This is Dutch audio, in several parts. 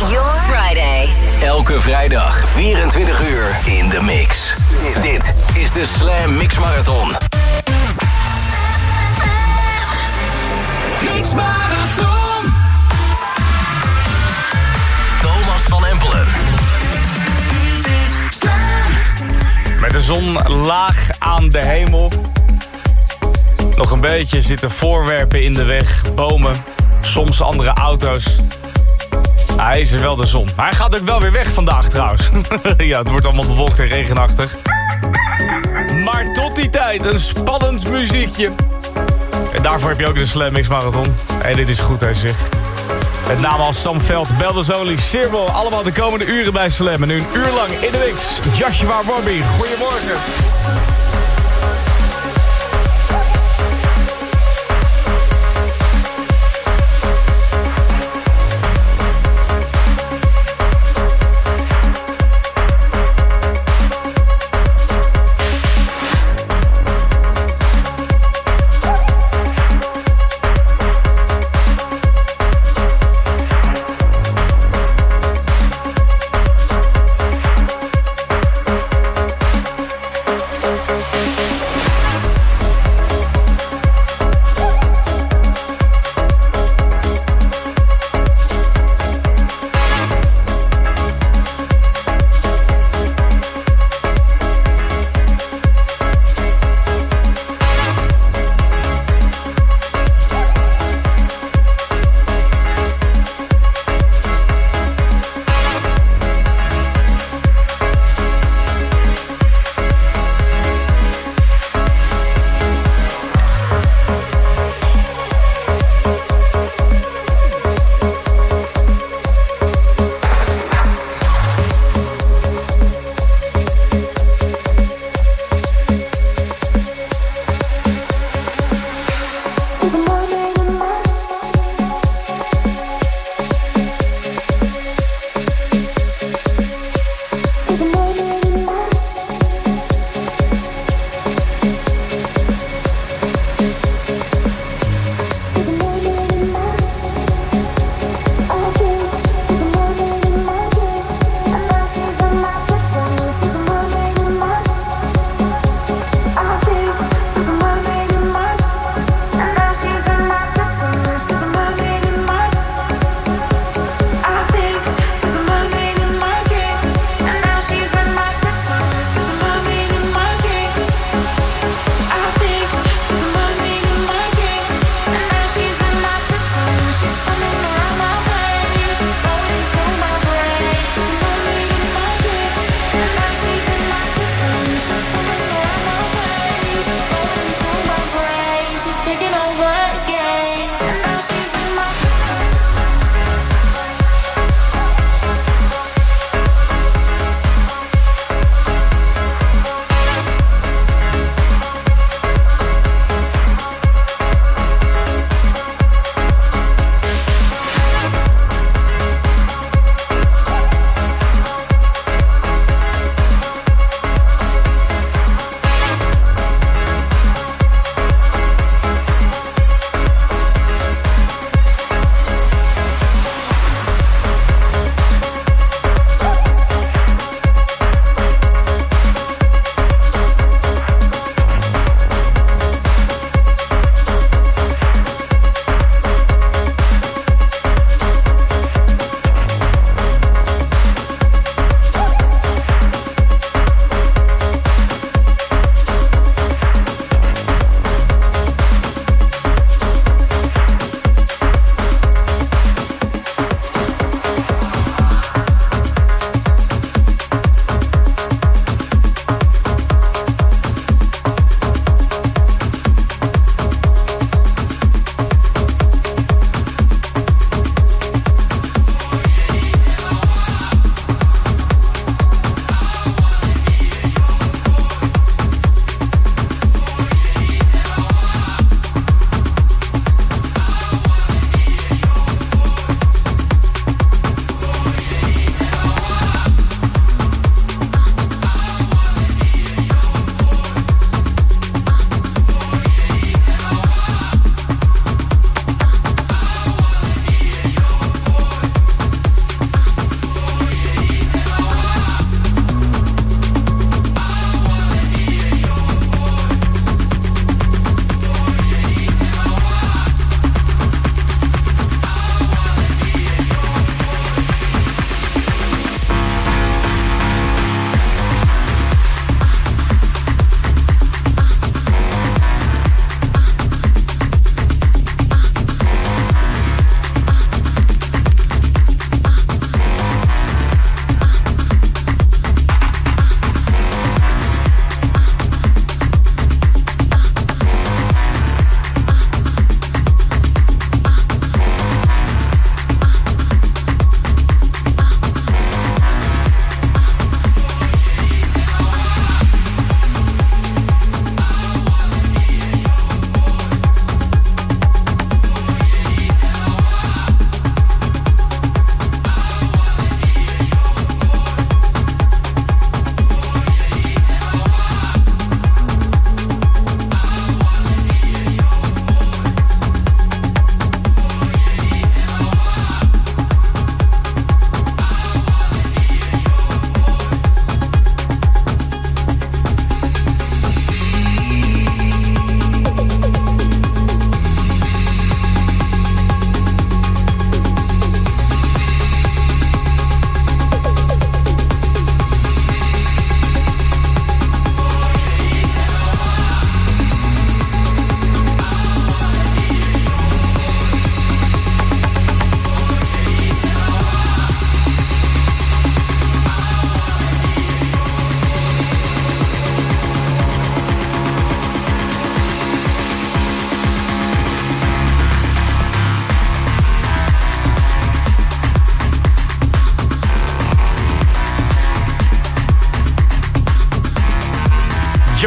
your Friday. Elke vrijdag 24 uur in de mix. Dit is de Slam Mix Marathon. Mix Marathon. Thomas van Empelen. Met de zon laag aan de hemel. Nog een beetje zitten voorwerpen in de weg, bomen, soms andere auto's. Hij is er wel de zon. Hij gaat ook wel weer weg vandaag trouwens. ja, het wordt allemaal bewolkt en regenachtig. Maar tot die tijd een spannend muziekje. En daarvoor heb je ook de Slam Mix Marathon. En dit is goed, hij zegt. Met name als Sam Veld, Beldazoli, Sirbel. Allemaal de komende uren bij Slam. En nu een uur lang in de mix. Joshua Bobby, goedemorgen.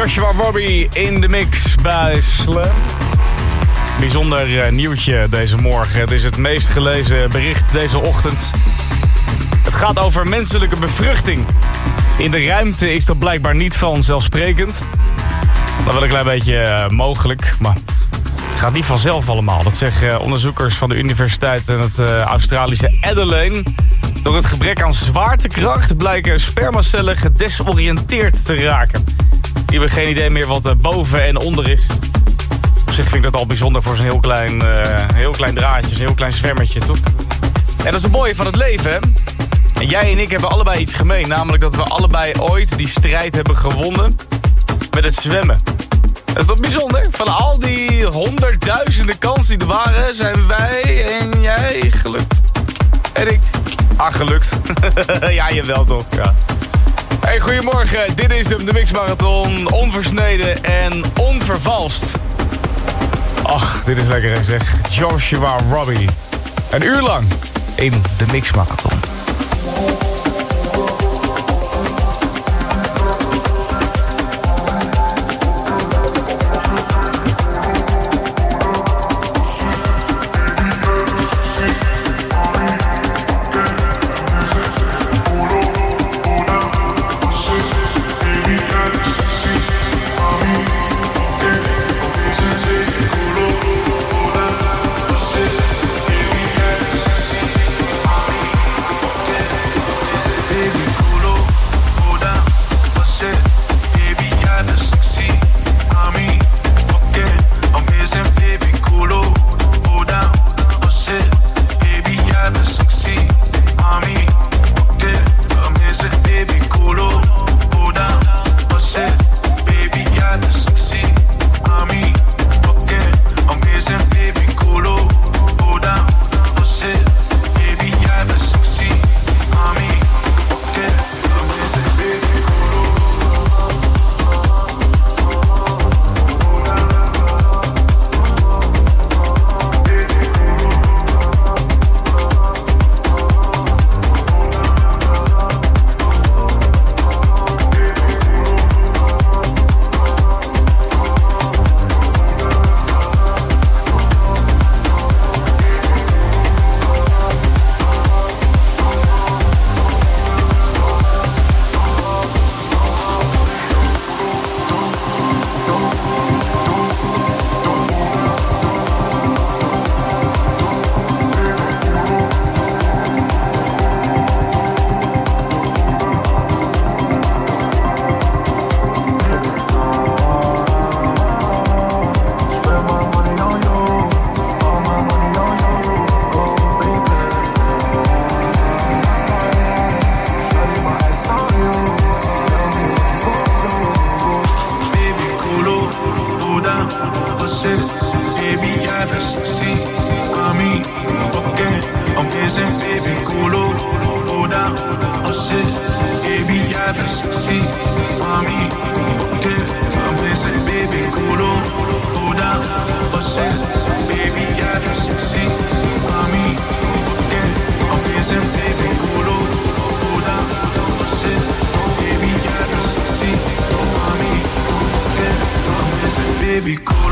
Joshua Robbie in de mix bij Slam. Bijzonder uh, nieuwtje deze morgen. Het is het meest gelezen bericht deze ochtend. Het gaat over menselijke bevruchting. In de ruimte is dat blijkbaar niet vanzelfsprekend. Dat wel een klein beetje uh, mogelijk, maar het gaat niet vanzelf allemaal. Dat zeggen onderzoekers van de universiteit en het Australische Adelaide. Door het gebrek aan zwaartekracht blijken spermacellen gedesoriënteerd te raken. Die hebben geen idee meer wat er boven en onder is. Op zich vind ik dat al bijzonder voor zo'n heel klein, uh, heel klein draadje, een heel klein zwemmertje, toch? En dat is het mooie van het leven, hè? En jij en ik hebben allebei iets gemeen. Namelijk dat we allebei ooit die strijd hebben gewonnen met het zwemmen. Dat is toch bijzonder? Van al die honderdduizenden kansen die er waren, zijn wij en jij gelukt. En ik. Ah, gelukt. ja, jawel toch. Ja. Hey, goedemorgen. Dit is de Mix Marathon. Onversneden en onvervalst. Ach, dit is lekker zeg. Joshua Robbie. Een uur lang in de Mix Marathon. kolo, oda, ose, baby, yeah, bessie, mommy, te, amese, baby, kolo, oda, ose, baby, yeah, bessie, mommy, te, amese, baby, kolo, oda, ose, baby, yeah, bessie, mommy, te, amese, baby, kolo.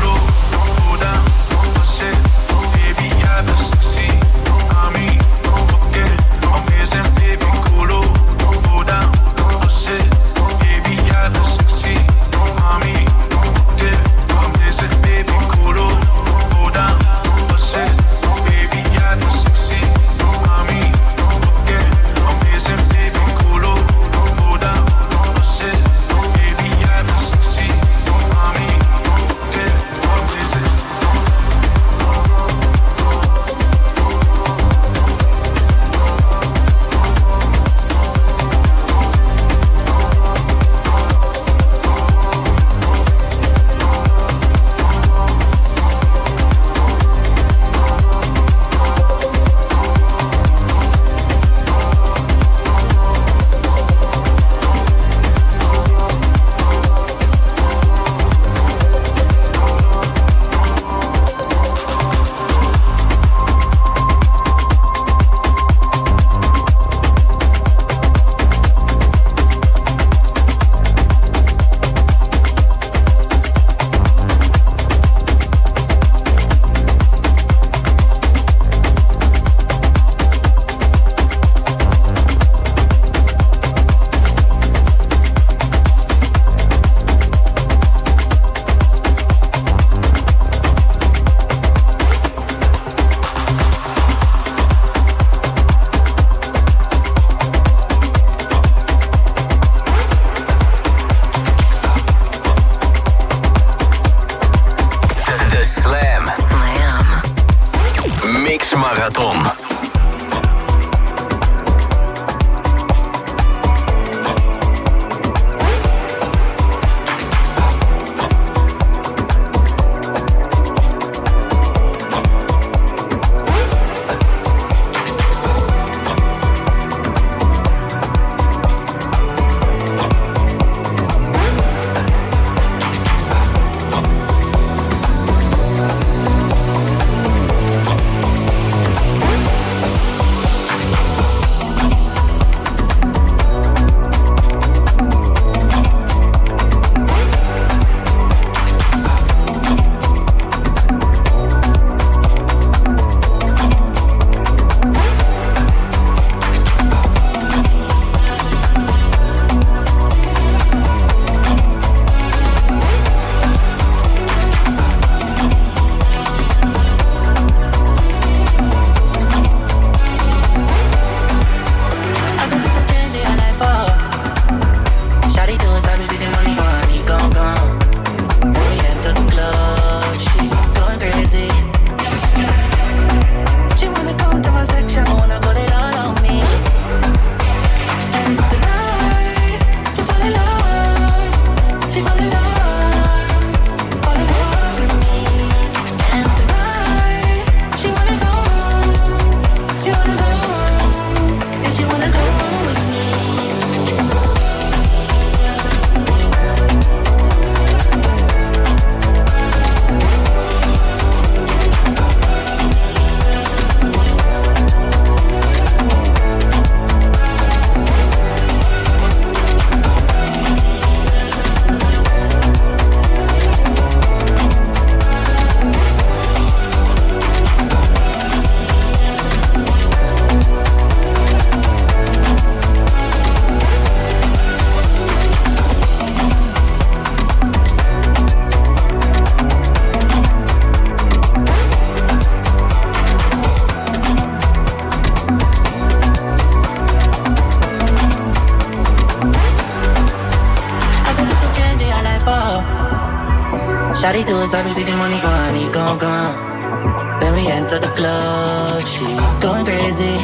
Shawty do it, service, the money, money, gone, gone. Then we enter the club, she going crazy.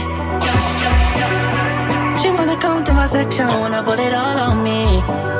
She wanna come to my section, wanna put it all on me.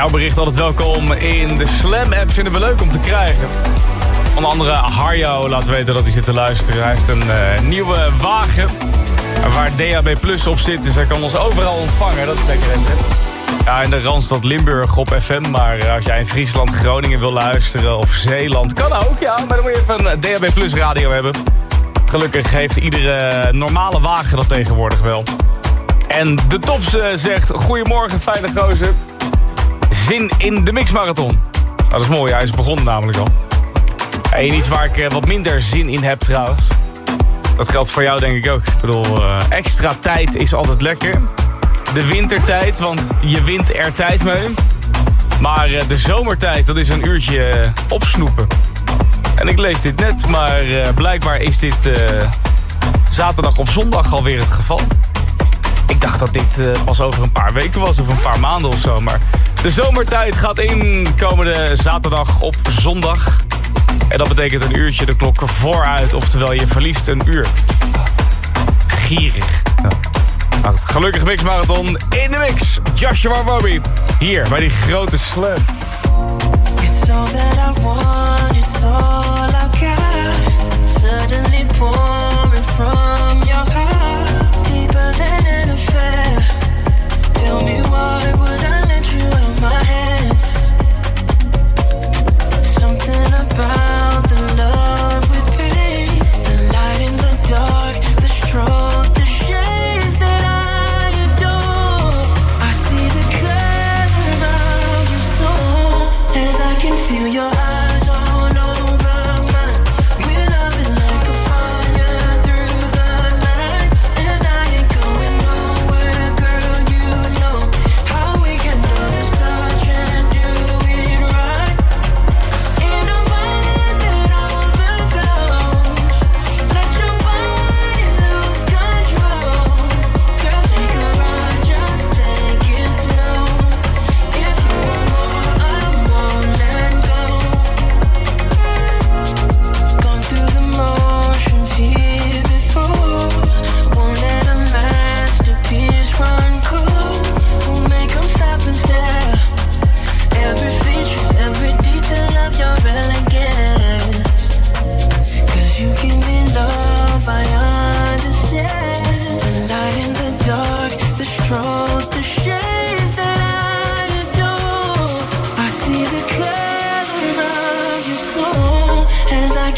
Jouw bericht altijd welkom in de Slam-app. Vinden we leuk om te krijgen. Onder andere Harjo laat weten dat hij zit te luisteren. Hij heeft een eh, nieuwe wagen waar DAB Plus op zit. Dus hij kan ons overal ontvangen. Dat is lekker. Ja, in de Randstad Limburg op FM. Maar als jij in Friesland, Groningen wil luisteren of Zeeland... kan ook, ja. Maar dan moet je even een DAB Plus radio hebben. Gelukkig heeft iedere normale wagen dat tegenwoordig wel. En de Tops eh, zegt... Goedemorgen, fijne gozer. Zin in de mixmarathon. Nou, dat is mooi, hij is begonnen namelijk al. En iets waar ik eh, wat minder zin in heb trouwens. Dat geldt voor jou denk ik ook. Ik bedoel, eh, extra tijd is altijd lekker. De wintertijd, want je wint er tijd mee. Maar eh, de zomertijd, dat is een uurtje opsnoepen. En ik lees dit net, maar blijkbaar is dit zaterdag op zondag alweer het geval. Ik dacht dat dit eh, pas over een paar weken was of een paar maanden of zo. Maar de zomertijd gaat in komende zaterdag op zondag. En dat betekent een uurtje de klok vooruit. Oftewel je verliest een uur. Gierig. Ja. Nou, gelukkig mixmarathon in de mix. Joshua Robbie. Hier bij die grote slam. It's all that I want,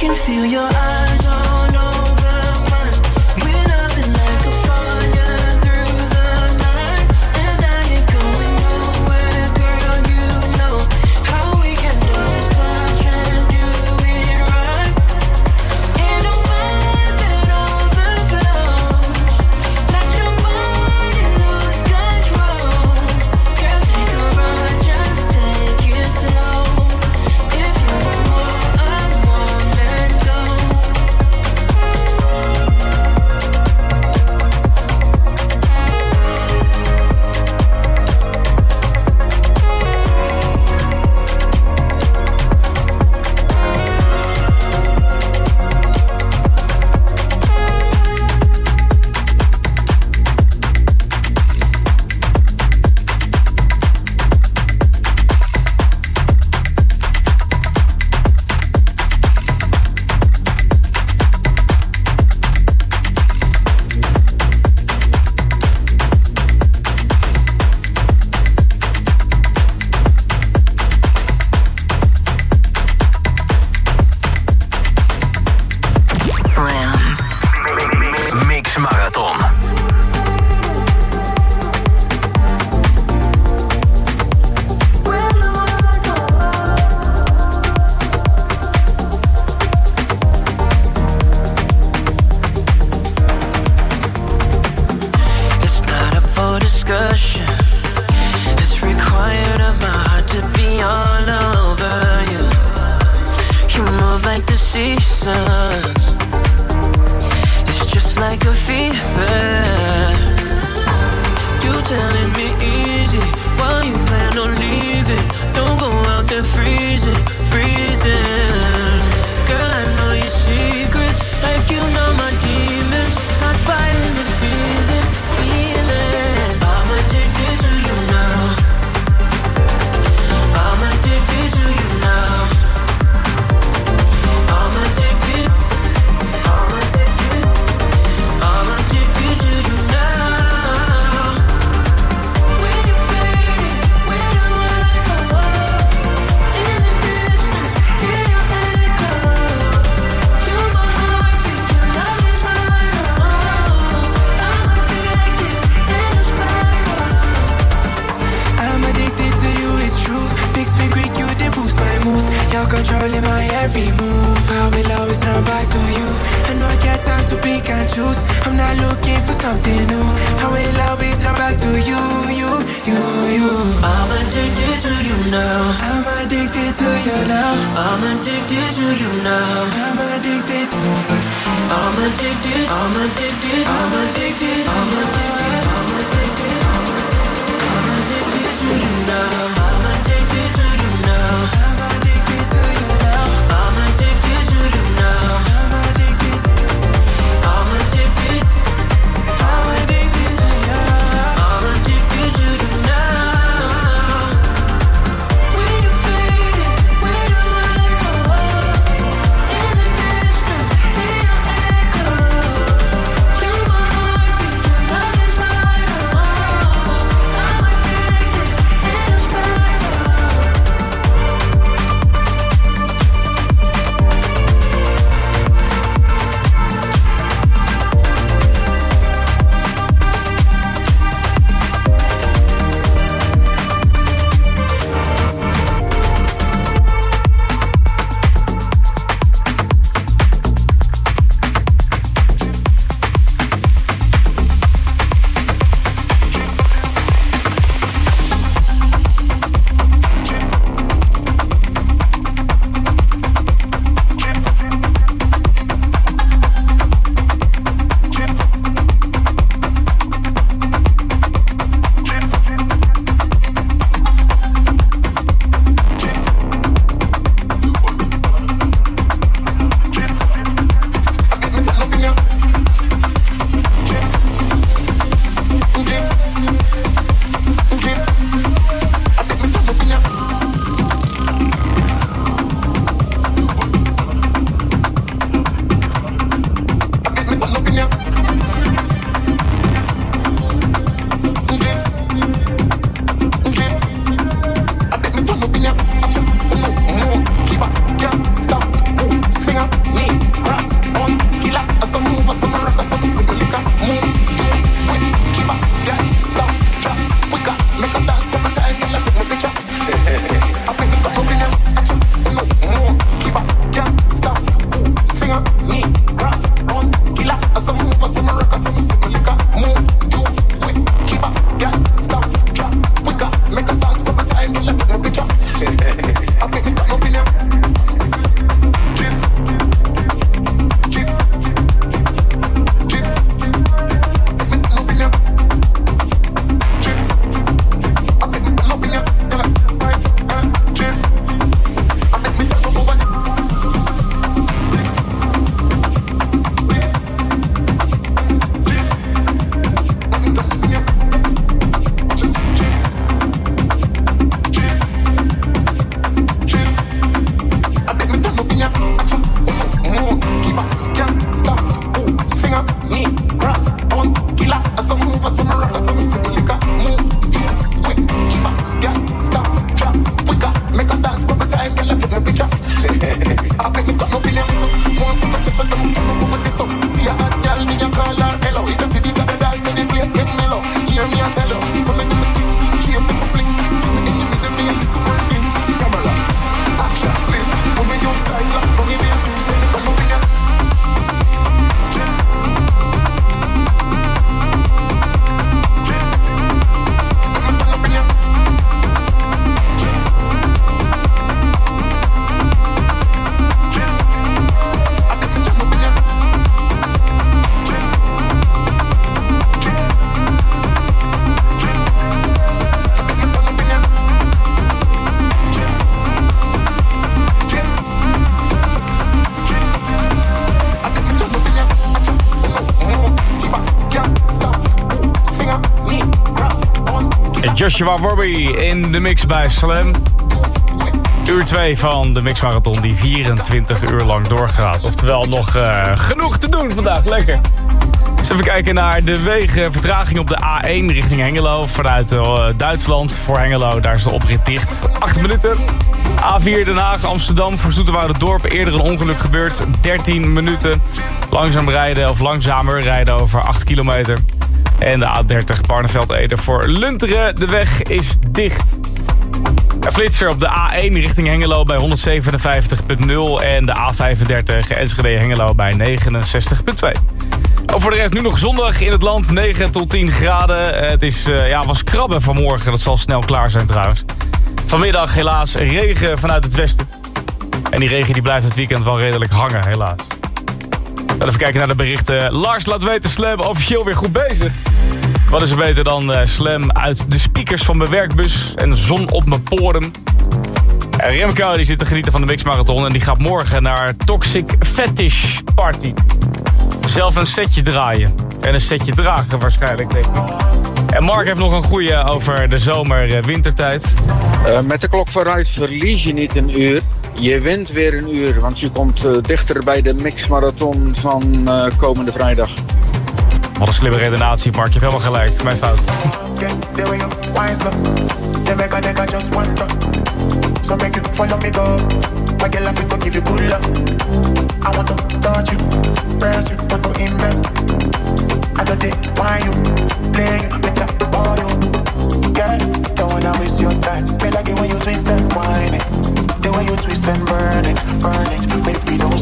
can feel your eyes all to you now. I'm addicted. I'm addicted. I'm addicted. I'm addicted. I'm addicted. Joshua Robbie in de mix bij Slam. Uur 2 van de Mixmarathon die 24 uur lang doorgaat. Oftewel nog uh, genoeg te doen vandaag. Lekker. Dus even kijken naar de wegen. Vertraging op de A1 richting Hengelo. Vanuit uh, Duitsland voor Hengelo. Daar is de oprit dicht. 8 minuten. A4 Den Haag, Amsterdam. Voor Zoeterwoude Dorp eerder een ongeluk gebeurd. 13 minuten. Langzaam rijden of langzamer rijden over 8 kilometer. En de A30 Barneveld-Ede voor Lunteren. De weg is dicht. Een flitser op de A1 richting Hengelo bij 157.0 en de A35 Enschede-Hengelo bij 69.2. Voor de rest nu nog zondag in het land, 9 tot 10 graden. Het is, uh, ja, was krabben vanmorgen, dat zal snel klaar zijn trouwens. Vanmiddag helaas regen vanuit het westen. En die regen die blijft het weekend wel redelijk hangen, helaas. Even kijken naar de berichten. Lars laat weten Slam officieel weer goed bezig. Wat is er beter dan uh, Slam uit de speakers van mijn werkbus en zon op mijn poren. En Remco die zit te genieten van de mixmarathon en die gaat morgen naar Toxic Fetish Party. Zelf een setje draaien. En een setje dragen waarschijnlijk, denk ik. En Mark heeft nog een goede over de zomer-wintertijd. Uh, met de klok vooruit verlies je niet een uur. Je wint weer een uur, want je komt uh, dichter bij de mixmarathon van uh, komende vrijdag. Wat een slimme redenatie, Mark. Je hebt helemaal gelijk. Mijn fout. So make you follow me go. My girl, I to give you good luck. I want to touch you, press you, want to invest. I don't think why you play you, make that ball you. Yeah, don't wanna waste your time. Feel like it when you twist and whine it. The way you twist and burn it, burn it. Baby, don't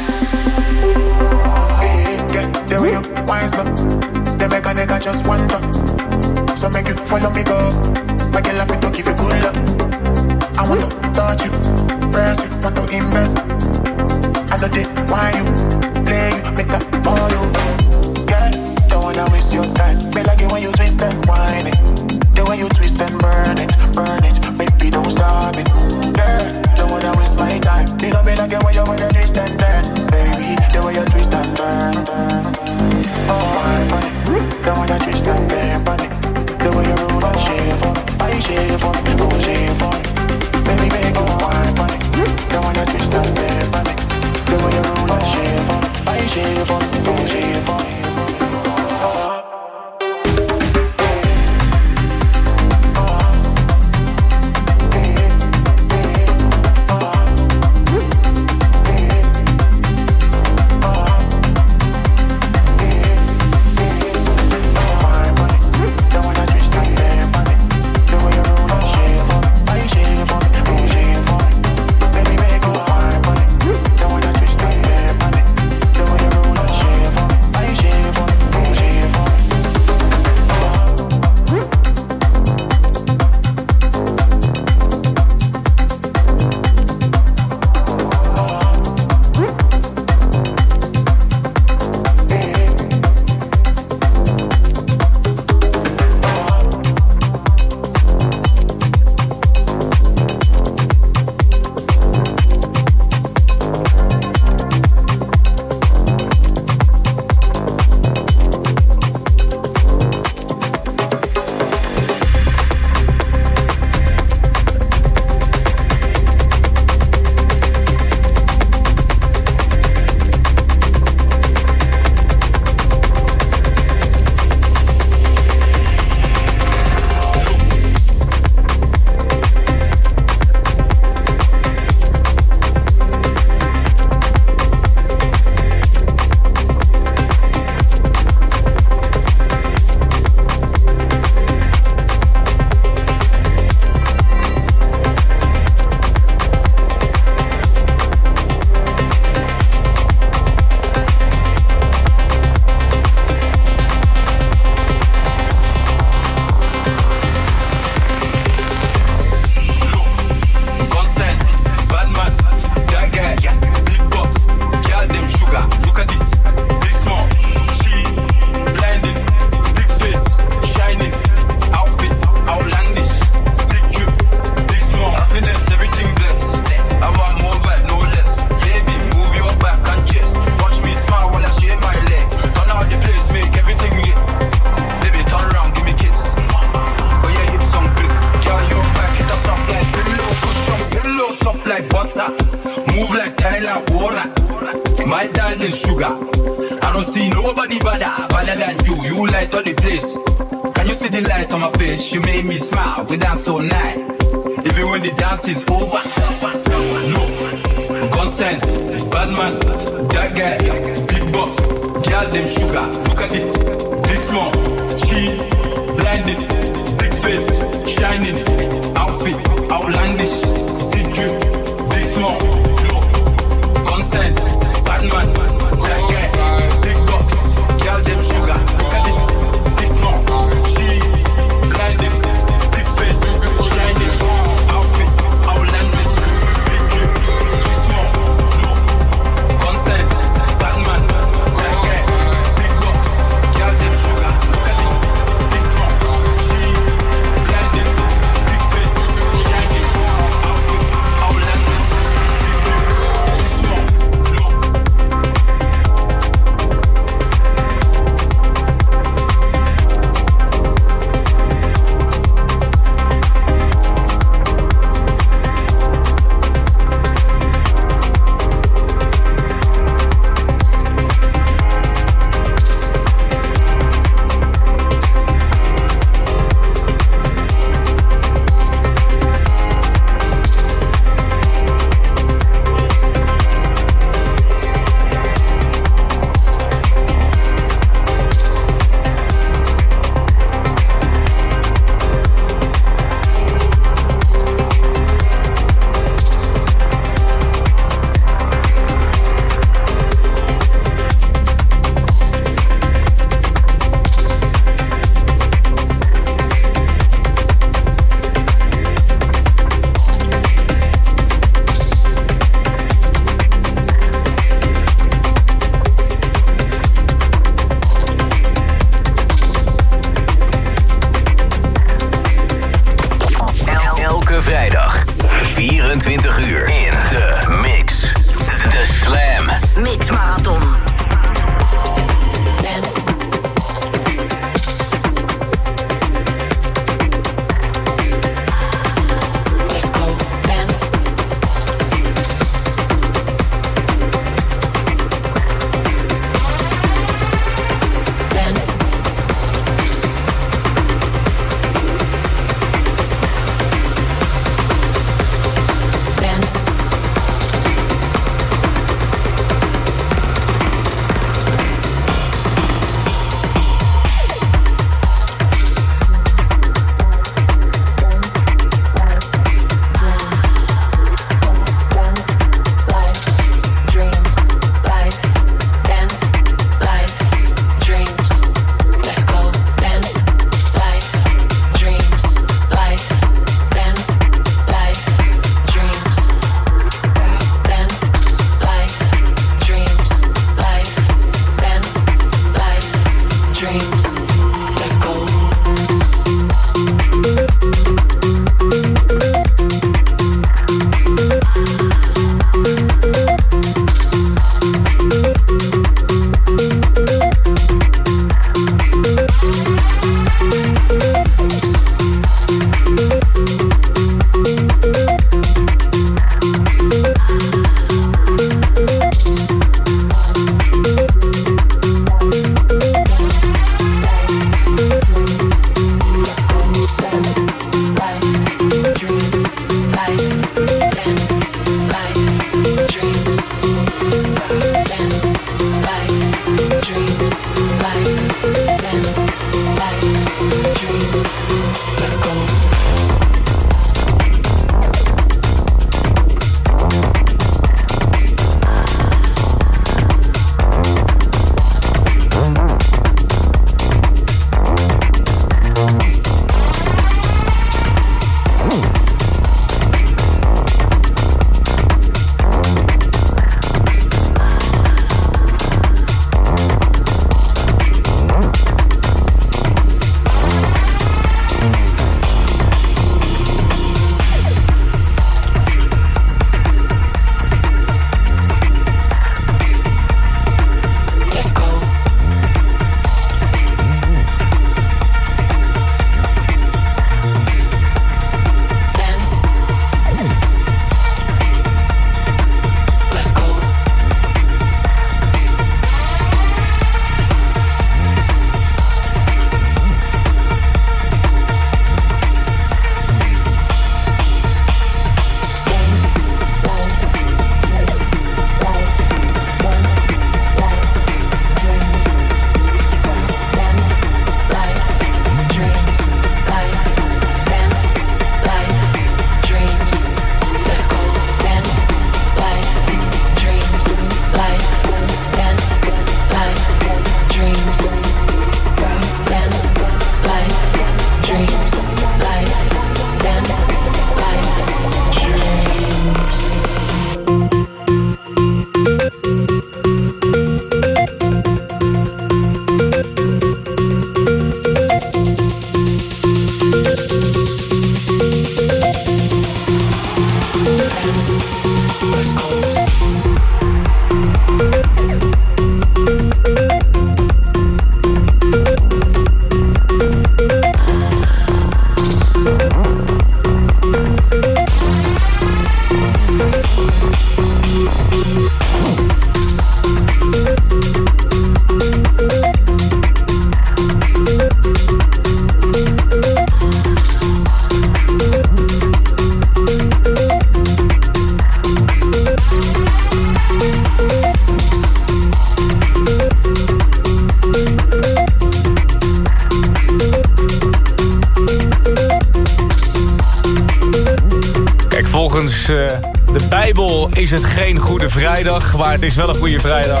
de Bijbel is het geen goede vrijdag, maar het is wel een goede vrijdag.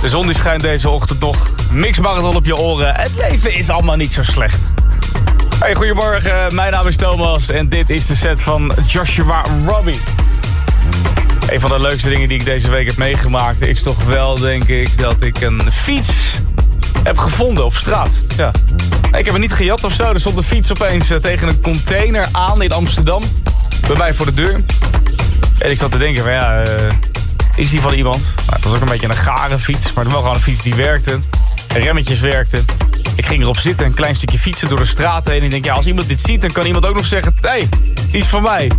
De zon die schijnt deze ochtend nog. Mixmarathon op je oren. Het leven is allemaal niet zo slecht. Hey, goedemorgen. Mijn naam is Thomas en dit is de set van Joshua Robbie. Een van de leukste dingen die ik deze week heb meegemaakt... is toch wel, denk ik, dat ik een fiets heb gevonden op straat. Ja. Ik heb hem niet gejat of zo. Er stond een fiets opeens eh, tegen een container aan in Amsterdam. Bij mij voor de deur. En ik zat te denken van ja, uh, is die van iemand? Nou, het was ook een beetje een gare fiets. Maar het was wel gewoon een fiets die werkte. Remmetjes werkten. Ik ging erop zitten, een klein stukje fietsen door de straat heen. En ik denk, ja, als iemand dit ziet, dan kan iemand ook nog zeggen... Hé, hey, die van mij.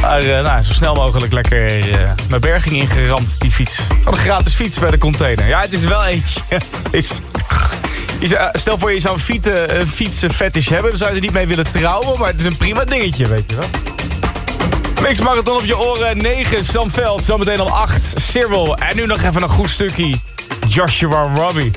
Maar uh, nou, zo snel mogelijk lekker uh, mijn berging ingeramd, die fiets. Van een gratis fiets bij de container. Ja, het is wel eentje. is, stel voor je zou een fietsen, een fietsenfetish hebben, dan zou je er niet mee willen trouwen. Maar het is een prima dingetje, weet je wel. Mix Marathon op je oren, 9 Sam Veld, zometeen om 8 Cyril. En nu nog even een goed stukje Joshua Robbie.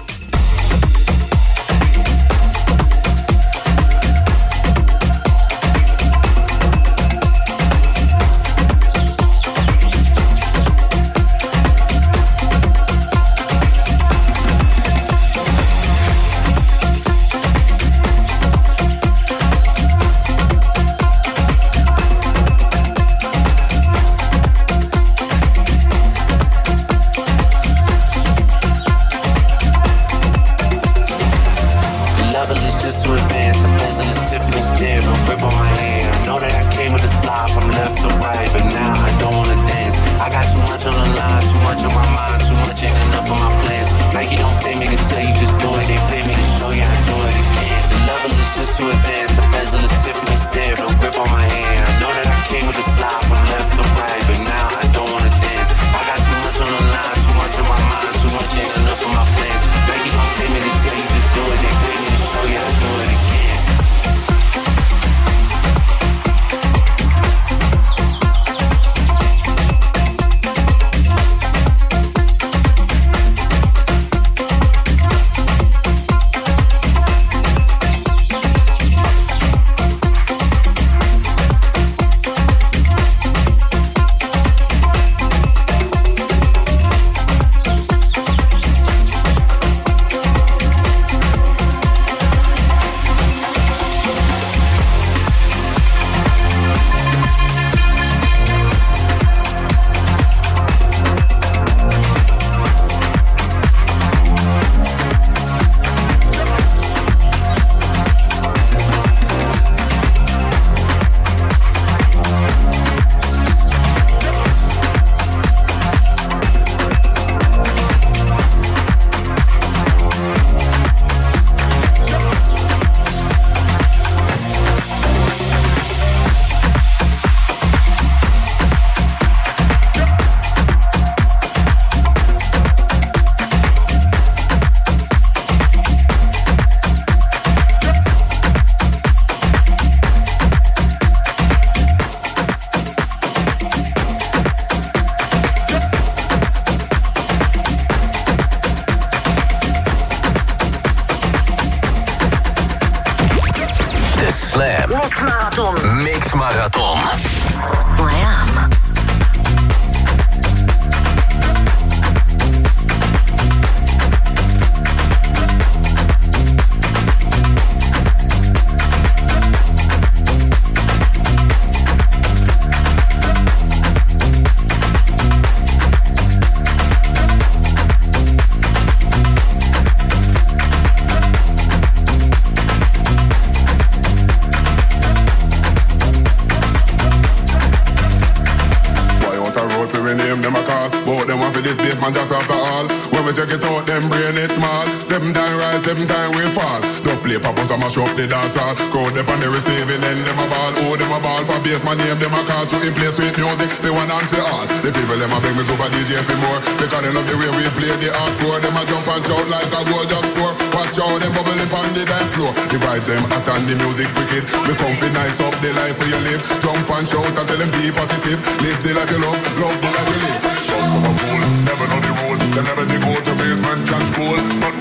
fall. Don't play papas and mash up the dance hall. Crowd them on the receiving end, them a ball. Oh, them a ball for bass, my name, them a call. To in place with music, they want dance the all. The people, them a bring me super DJ for more. Because they love the way we play the hardcore. Them a jump and shout like a goal just score. Watch out, them bubble up on the dance floor. The vibe, them hot and the music wicked. We come to nice up the life where you live. Jump and shout and tell them be positive. Live the life you love, love the life you live. Some a fool, never know the rules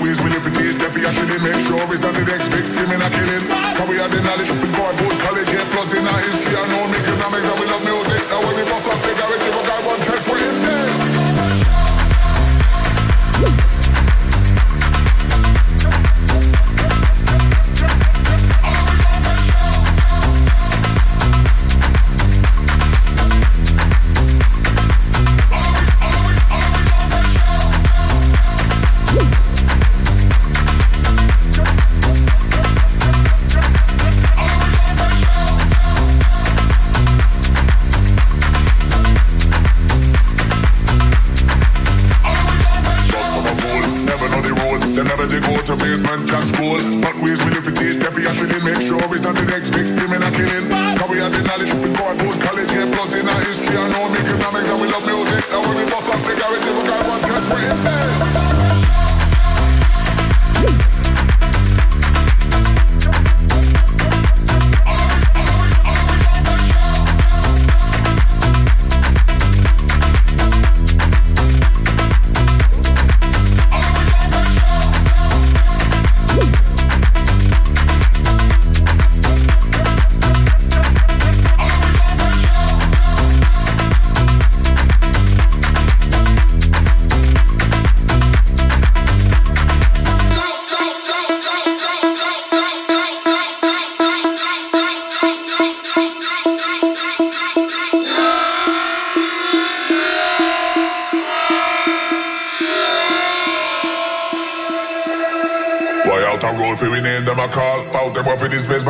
ways we live for teach them for shilling. Make sure it's not the next victim in a killing. Cause we have the knowledge we go and good college, yeah, plus in our history, I know economics and we love music. Now when we bust up, figure it, if a guy want test, we're in.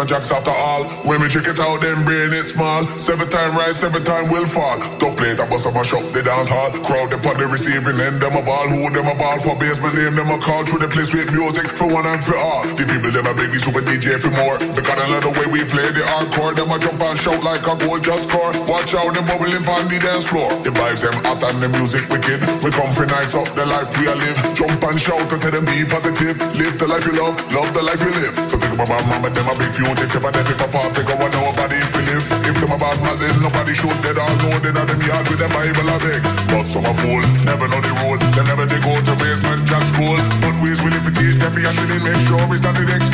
Jacks after all. When we check it out, them brain it small. Seven time rise, seven time will fall. Top plate, I bust up my shop, they dance hard. Crowd them on the receiving end, them a ball. Who them a ball for basement name, them a call. Through the place with music for one and for all. The people them a me super DJ for more. Because I love the way we play the hardcore. Them a jump and shout like a goal just score. Watch out, them bubbling on the dance floor. The vibes them hot and the music wicked. We come for nice up the life we a live. Jump and shout and tell them be positive. Live the life you love, love the life you live. So think about my mama, them a big few. They tip and they pick off. They go on nobody if we live. If them about mad, then nobody shoot. They all know they not them yard with them Bible a big. But some a fool, never know the rule. They never they go to basement just school. But ways we live to teach them for shilling. Make sure it's not the next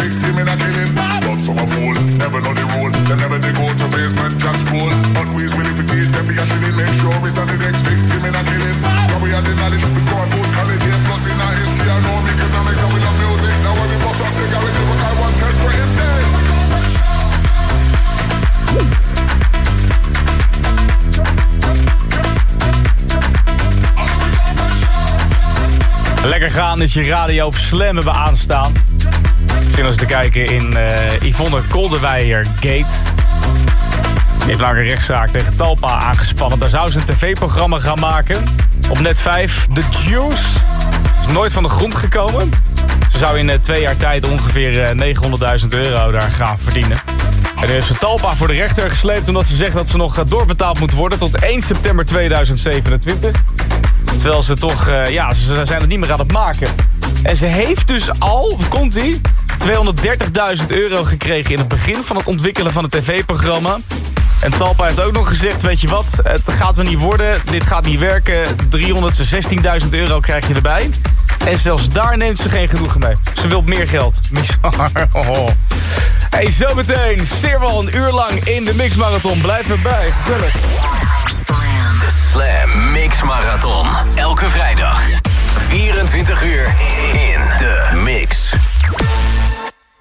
gaan is je radio op Slam hebben aanstaan. Zin eens te kijken in eh Yvonne Kolderweijer Gate. Die heeft langer rechtszaak tegen Talpa aangespannen. Daar zou ze een tv-programma gaan maken. Op net 5, The Juice. Is nooit van de grond gekomen. Ze zou in eh, twee jaar tijd ongeveer eh, 900.000 euro daar gaan verdienen. En nu heeft ze Talpa voor de rechter gesleept... omdat ze zegt dat ze nog eh, doorbetaald moet worden tot 1 september 2027. Terwijl ze toch, eh, ja, ze zijn het niet meer aan het maken. En ze heeft dus al, komt ie, 230.000 euro gekregen in het begin van het ontwikkelen van het tv-programma. En Talpa heeft ook nog gezegd, weet je wat, het gaat me niet worden, dit gaat niet werken. 316.000 euro krijg je erbij. En zelfs daar neemt ze geen genoegen mee. Ze wil meer geld. Oh. Hey, zometeen, Sirwal een uur lang in de Mixmarathon. Blijf erbij, gezellig. Slam Mix Marathon. Elke vrijdag. 24 uur in de mix.